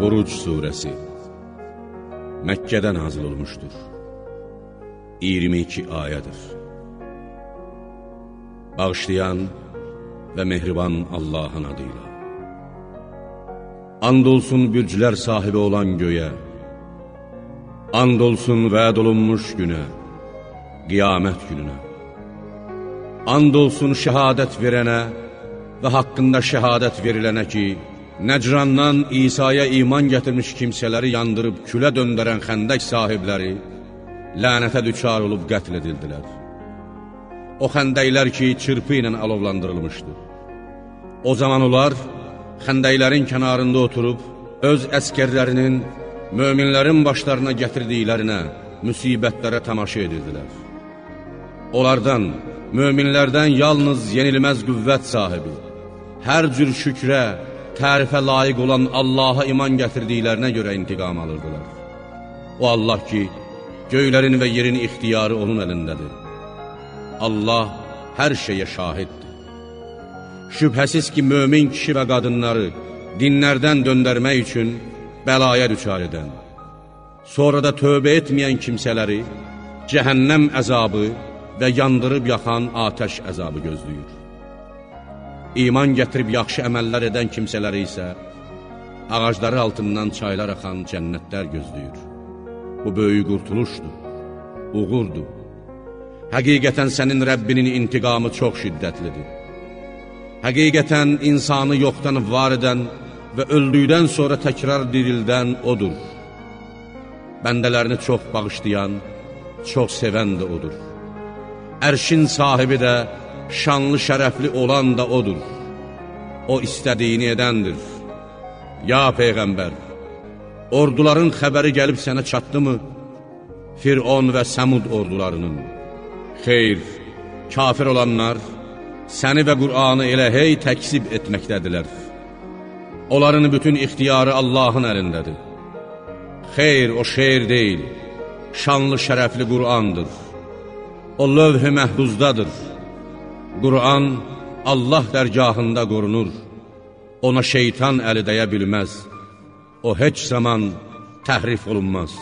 Buruc Suresi. Məkkədə nazil olmuşdur 22 ayədir Bağışlayan və mehriban Allahın adıyla. And olsun bürclər sahibi olan göyə And olsun vəd olunmuş günə Qiyamət gününə And olsun şəhadət verənə və haqqında şəhadət verilənə ki, Nəcrandan İsa'ya iman gətirmiş kimsələri yandırıb külə döndərən xəndək sahibləri lənətə düçar olub qətl edildilər. O xəndəklər ki, çırpı ilə alovlandırılmışdır. O zaman onlar xəndəklərin kənarında oturub, öz əskərlərinin, möminlərin başlarına gətirdiklərinə, müsibətlərə tamaşa edirdilər. Onlardan, möminlərdən yalnız yenilməz qüvvət sahibi, hər cür şükrə, tərifə layiq olan Allaha iman gətirdiklərinə görə intiqam alırdılar. O Allah ki, göylərin və yerin ixtiyarı onun əlindədir. Allah hər şeyə şahiddir. Şübhəsiz ki, mömin kişi və qadınları dinlərdən döndərmək üçün bəlaya düçar edən, sonra da tövbə etməyən kimsələri cəhənnəm əzabı və yandırıb yaxan atəş əzabı gözləyir. İman gətirib yaxşı əməllər edən kimsələri isə ağacları altından çaylar axan cənnətlər gözləyir. Bu böyük qurtuluşdur, uğurdur. Həqiqətən sənin Rəbbinin intiqamı çox şiddətlidir. Həqiqətən insanı yoxdan var edən və öldükdən sonra təkrar dirildən odur. Bəndələrini çox bağışlayan, çox sevən də odur. Ərşin sahibi də, şanlı şərəfli olan da odur. O istədiyini edəndir. Ya Peyğəmbər, orduların xəbəri gəlib sənə çatdı mı? Firon və Səmud ordularının. Xeyr, kafir olanlar səni və Qur'anı elə hey təksib etməkdədirlər. Onların bütün ixtiyarı Allahın əlindədir. Xeyr, o şeir deyil, şanlı şərəfli Qur'andır. O lövh-i məhbuzdadır. Qur'an Allah dərgahında qorunur. Ona şeytan əli dəyə bilməz. O heç zaman təhrif olunmaz.